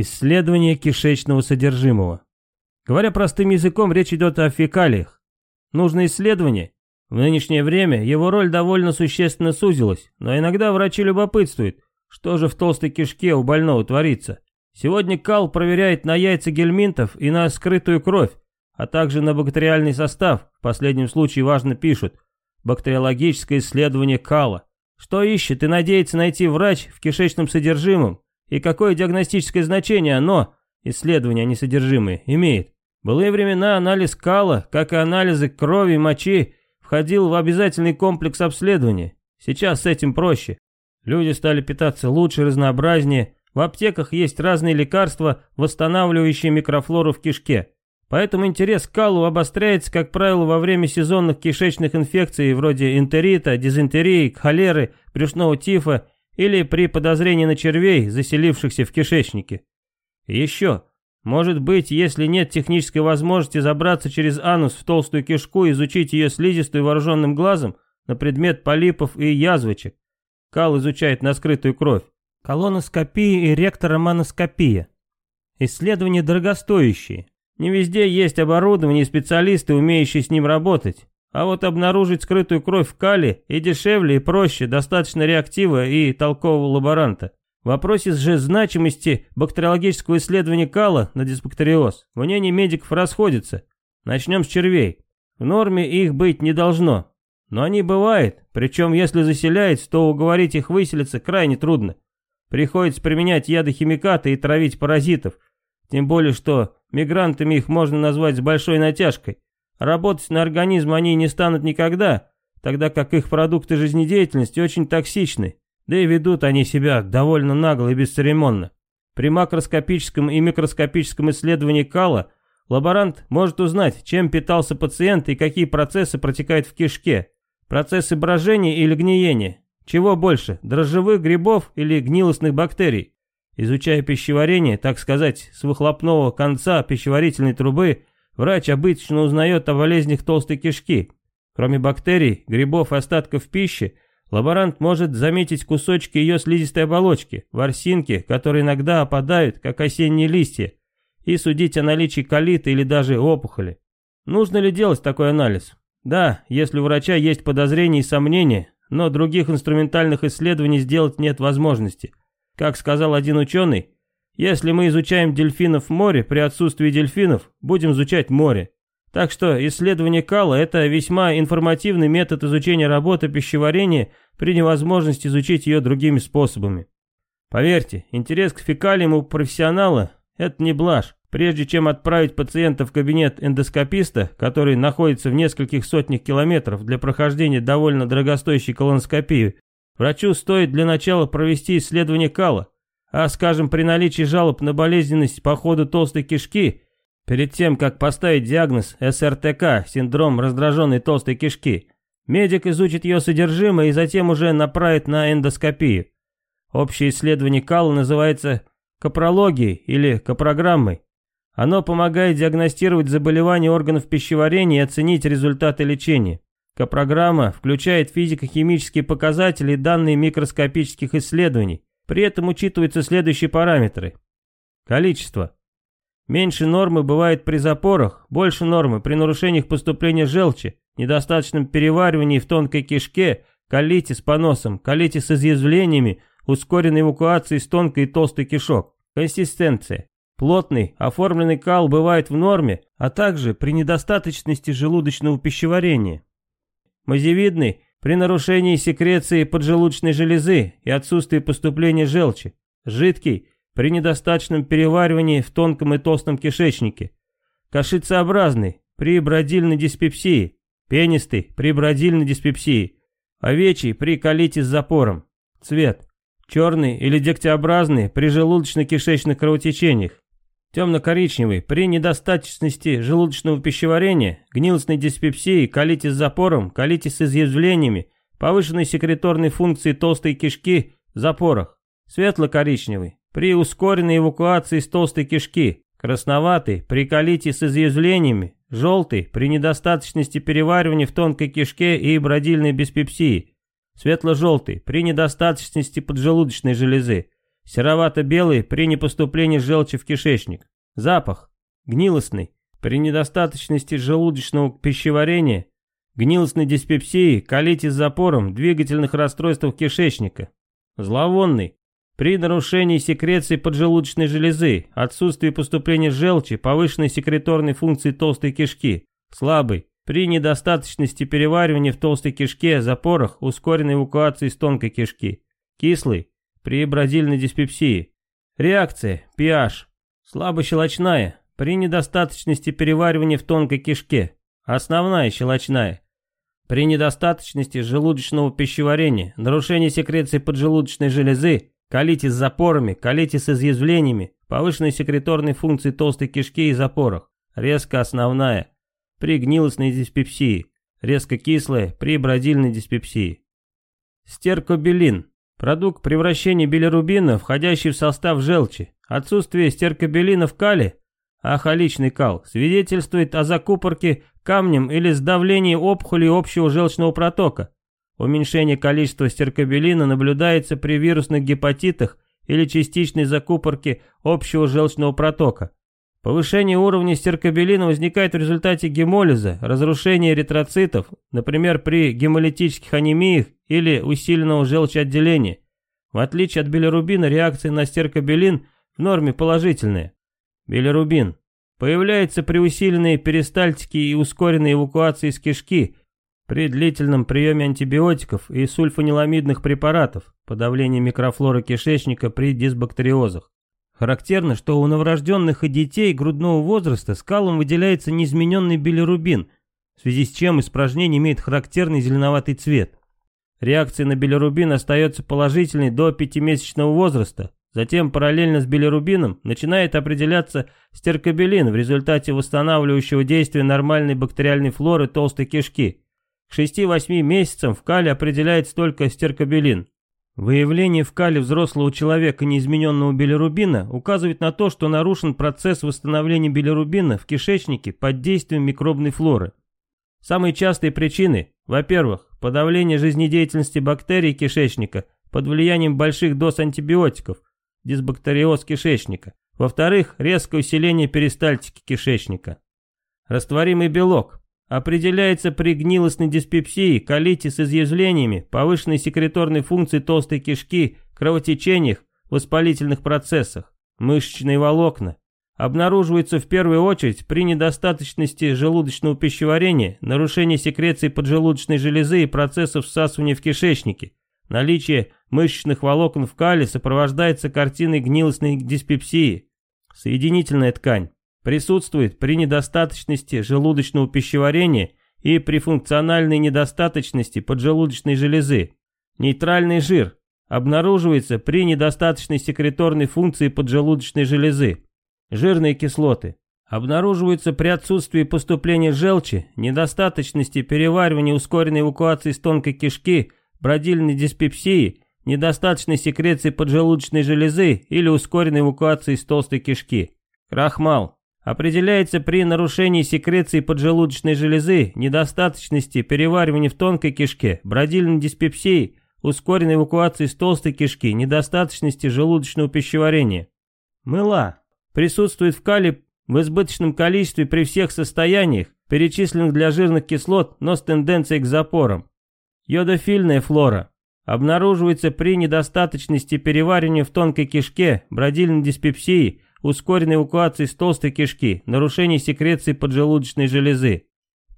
Исследование кишечного содержимого. Говоря простым языком, речь идет о фекалиях. Нужно исследование. В нынешнее время его роль довольно существенно сузилась, но иногда врачи любопытствуют, что же в толстой кишке у больного творится. Сегодня Кал проверяет на яйца гельминтов и на скрытую кровь, а также на бактериальный состав, в последнем случае важно пишут, бактериологическое исследование Кала. Что ищет и надеется найти врач в кишечном содержимом, и какое диагностическое значение оно, исследование, а не содержимое, имеет. В былые времена анализ кала, как и анализы крови и мочи, входил в обязательный комплекс обследования. Сейчас с этим проще. Люди стали питаться лучше, разнообразнее. В аптеках есть разные лекарства, восстанавливающие микрофлору в кишке. Поэтому интерес к калу обостряется, как правило, во время сезонных кишечных инфекций вроде энтерита, дизентерии, холеры, брюшного тифа или при подозрении на червей, заселившихся в кишечнике. Еще, может быть, если нет технической возможности забраться через анус в толстую кишку и изучить ее слизистую вооруженным глазом на предмет полипов и язвочек, Кал изучает на скрытую кровь. Колоноскопия и ректороманоскопия. Исследования дорогостоящие, не везде есть оборудование и специалисты, умеющие с ним работать. А вот обнаружить скрытую кровь в кале и дешевле, и проще, достаточно реактива и толкового лаборанта. В вопросе же значимости бактериологического исследования кала на дисбактериоз мнения медиков расходятся. Начнем с червей. В норме их быть не должно. Но они бывают, причем если заселяется, то уговорить их выселиться крайне трудно. Приходится применять ядохимикаты и травить паразитов. Тем более, что Мигрантами их можно назвать с большой натяжкой. Работать на организм они не станут никогда, тогда как их продукты жизнедеятельности очень токсичны, да и ведут они себя довольно нагло и бесцеремонно. При макроскопическом и микроскопическом исследовании кала лаборант может узнать, чем питался пациент и какие процессы протекают в кишке. Процессы брожения или гниения. Чего больше, дрожжевых грибов или гнилостных бактерий? Изучая пищеварение, так сказать, с выхлопного конца пищеварительной трубы, врач обычно узнает о болезнях толстой кишки. Кроме бактерий, грибов и остатков пищи, лаборант может заметить кусочки ее слизистой оболочки, ворсинки, которые иногда опадают, как осенние листья, и судить о наличии колита или даже опухоли. Нужно ли делать такой анализ? Да, если у врача есть подозрения и сомнения, но других инструментальных исследований сделать нет возможности – как сказал один ученый, если мы изучаем дельфинов в море, при отсутствии дельфинов будем изучать море. Так что исследование кала – это весьма информативный метод изучения работы пищеварения при невозможности изучить ее другими способами. Поверьте, интерес к фекалиям у профессионала – это не блажь. Прежде чем отправить пациента в кабинет эндоскописта, который находится в нескольких сотнях километров для прохождения довольно дорогостоящей колоноскопии, Врачу стоит для начала провести исследование кала, а, скажем, при наличии жалоб на болезненность по ходу толстой кишки, перед тем, как поставить диагноз СРТК, синдром раздраженной толстой кишки, медик изучит ее содержимое и затем уже направит на эндоскопию. Общее исследование кала называется капрологией или капрограммой. Оно помогает диагностировать заболевания органов пищеварения и оценить результаты лечения. К-программа включает физико-химические показатели и данные микроскопических исследований. При этом учитываются следующие параметры. Количество. Меньше нормы бывает при запорах, больше нормы при нарушениях поступления желчи, недостаточном переваривании в тонкой кишке, колите с поносом, колите с изъязвлениями, ускоренной эвакуации из тонкой и толстой кишок. Консистенция. Плотный, оформленный кал бывает в норме, а также при недостаточности желудочного пищеварения. Мазевидный при нарушении секреции поджелудочной железы и отсутствии поступления желчи. Жидкий при недостаточном переваривании в тонком и толстом кишечнике. Кашицеобразный при бродильной диспепсии. Пенистый при бродильной диспепсии. Овечий при колите с запором. Цвет. Черный или дегтеобразный при желудочно-кишечных кровотечениях темно-коричневый, при недостаточности желудочного пищеварения, гнилостной диспепсии, колите с запором, колите с изъязвлениями, повышенной секреторной функции толстой кишки, запорах, светло-коричневый, при ускоренной эвакуации из толстой кишки, красноватый, при колите с изъязвлениями, желтый, при недостаточности переваривания в тонкой кишке и бродильной диспепсии, светло-желтый, при недостаточности поджелудочной железы, Серовато-белый при непоступлении желчи в кишечник. Запах. Гнилостный. При недостаточности желудочного пищеварения, гнилостной диспепсии, колите с запором, двигательных расстройствах кишечника. Зловонный. При нарушении секреции поджелудочной железы, отсутствии поступления желчи, повышенной секреторной функции толстой кишки. Слабый. При недостаточности переваривания в толстой кишке, запорах, ускоренной эвакуации из тонкой кишки. Кислый. При бродильной диспепсии. Реакция. pH. Слабощелочная. При недостаточности переваривания в тонкой кишке. Основная щелочная. При недостаточности желудочного пищеварения, нарушении секреции поджелудочной железы, колите с запорами, колите с изъязвлениями, повышенной секреторной функции толстой кишки и запорах. Резко основная. При гнилостной диспепсии. Резко кислая при бродильной диспепсии. Стеркобилин. Продукт превращения билирубина, входящий в состав желчи. Отсутствие стеркобилина в кале, ахоличный кал, свидетельствует о закупорке камнем или сдавлении опухоли общего желчного протока. Уменьшение количества стеркобилина наблюдается при вирусных гепатитах или частичной закупорке общего желчного протока. Повышение уровня стеркобилина возникает в результате гемолиза, разрушения эритроцитов, например, при гемолитических анемиях или усиленного желчеотделения. В отличие от билирубина, реакция на стеркобилин в норме положительная. Билирубин появляется при усиленной перистальтике и ускоренной эвакуации из кишки, при длительном приеме антибиотиков и сульфаниламидных препаратов, подавлении микрофлоры кишечника при дисбактериозах. Характерно, что у новорожденных и детей грудного возраста скалом выделяется неизмененный билирубин, в связи с чем испражнение имеет характерный зеленоватый цвет. Реакция на билирубин остается положительной до пятимесячного возраста, затем параллельно с билирубином начинает определяться стеркобилин в результате восстанавливающего действия нормальной бактериальной флоры толстой кишки. К 6-8 месяцам в кале определяется только стеркобилин. Выявление в кале взрослого человека неизмененного билирубина указывает на то, что нарушен процесс восстановления билирубина в кишечнике под действием микробной флоры. Самые частые причины, во-первых, подавление жизнедеятельности бактерий кишечника под влиянием больших доз антибиотиков, дисбактериоз кишечника. Во-вторых, резкое усиление перистальтики кишечника. Растворимый белок, Определяется при гнилостной диспепсии, колите с изъязвлениями, повышенной секреторной функции толстой кишки, кровотечениях, воспалительных процессах. Мышечные волокна. Обнаруживается в первую очередь при недостаточности желудочного пищеварения, нарушении секреции поджелудочной железы и процессов всасывания в кишечнике. Наличие мышечных волокон в кале сопровождается картиной гнилостной диспепсии. Соединительная ткань присутствует при недостаточности желудочного пищеварения и при функциональной недостаточности поджелудочной железы. Нейтральный жир обнаруживается при недостаточной секреторной функции поджелудочной железы. Жирные кислоты обнаруживаются при отсутствии поступления желчи, недостаточности переваривания ускоренной эвакуации из тонкой кишки, бродильной диспепсии, недостаточной секреции поджелудочной железы или ускоренной эвакуации из толстой кишки. Крахмал определяется при нарушении секреции поджелудочной железы, недостаточности переваривания в тонкой кишке, бродильной диспепсии, ускоренной эвакуации из толстой кишки, недостаточности желудочного пищеварения. Мыла. Присутствует в кале в избыточном количестве при всех состояниях, перечисленных для жирных кислот, но с тенденцией к запорам. Йодофильная флора. Обнаруживается при недостаточности переваривания в тонкой кишке, бродильной диспепсии, ускоренной эвакуации с толстой кишки, нарушение секреции поджелудочной железы.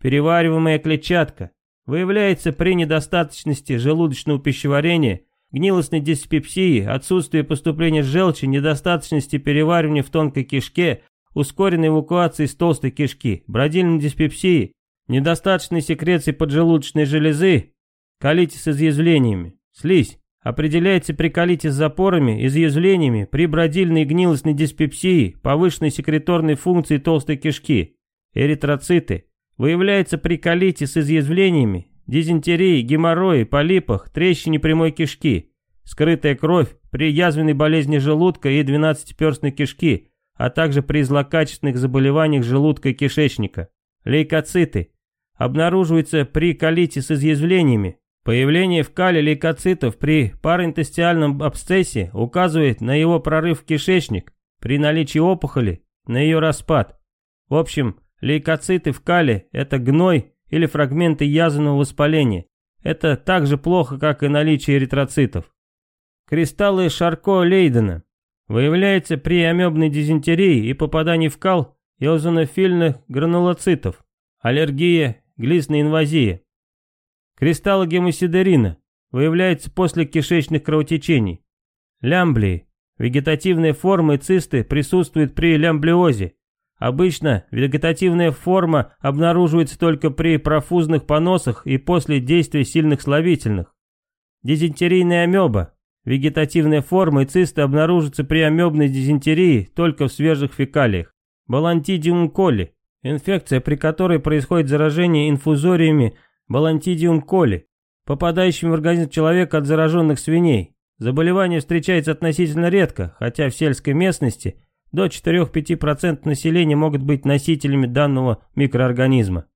Перевариваемая клетчатка выявляется при недостаточности желудочного пищеварения, гнилостной диспепсии, отсутствии поступления желчи, недостаточности переваривания в тонкой кишке, ускоренной эвакуации с толстой кишки, бродильной диспепсии, недостаточной секреции поджелудочной железы, колитис изъязвлениями, слизь, Определяется при колите с запорами, изъязвлениями, при бродильной гнилостной диспепсии, повышенной секреторной функции толстой кишки. Эритроциты. Выявляется при колите с изъязвлениями, дизентерии, геморрое, полипах, трещине прямой кишки. Скрытая кровь при язвенной болезни желудка и двенадцатиперстной кишки, а также при злокачественных заболеваниях желудка и кишечника. Лейкоциты. Обнаруживаются при колите с изъязвлениями, Появление в кале лейкоцитов при параинтестиальном абсцессе указывает на его прорыв в кишечник, при наличии опухоли, на ее распад. В общем, лейкоциты в кале – это гной или фрагменты язвенного воспаления. Это так же плохо, как и наличие эритроцитов. Кристаллы Шарко-Лейдена выявляются при амебной дизентерии и попадании в кал эозонофильных гранулоцитов, аллергия, глистная инвазия. Кристаллы гемосидерина выявляются после кишечных кровотечений. Лямблии, вегетативные формы цисты присутствуют при лямблиозе. Обычно вегетативная форма обнаруживается только при профузных поносах и после действия сильных слабительных. Дизентерийная амеба, вегетативная форма и цисты обнаруживаются при амебной дизентерии только в свежих фекалиях. Балантидиум коли, инфекция, при которой происходит заражение инфузориями балантидиум коли, попадающим в организм человека от зараженных свиней. Заболевание встречается относительно редко, хотя в сельской местности до 4-5% населения могут быть носителями данного микроорганизма.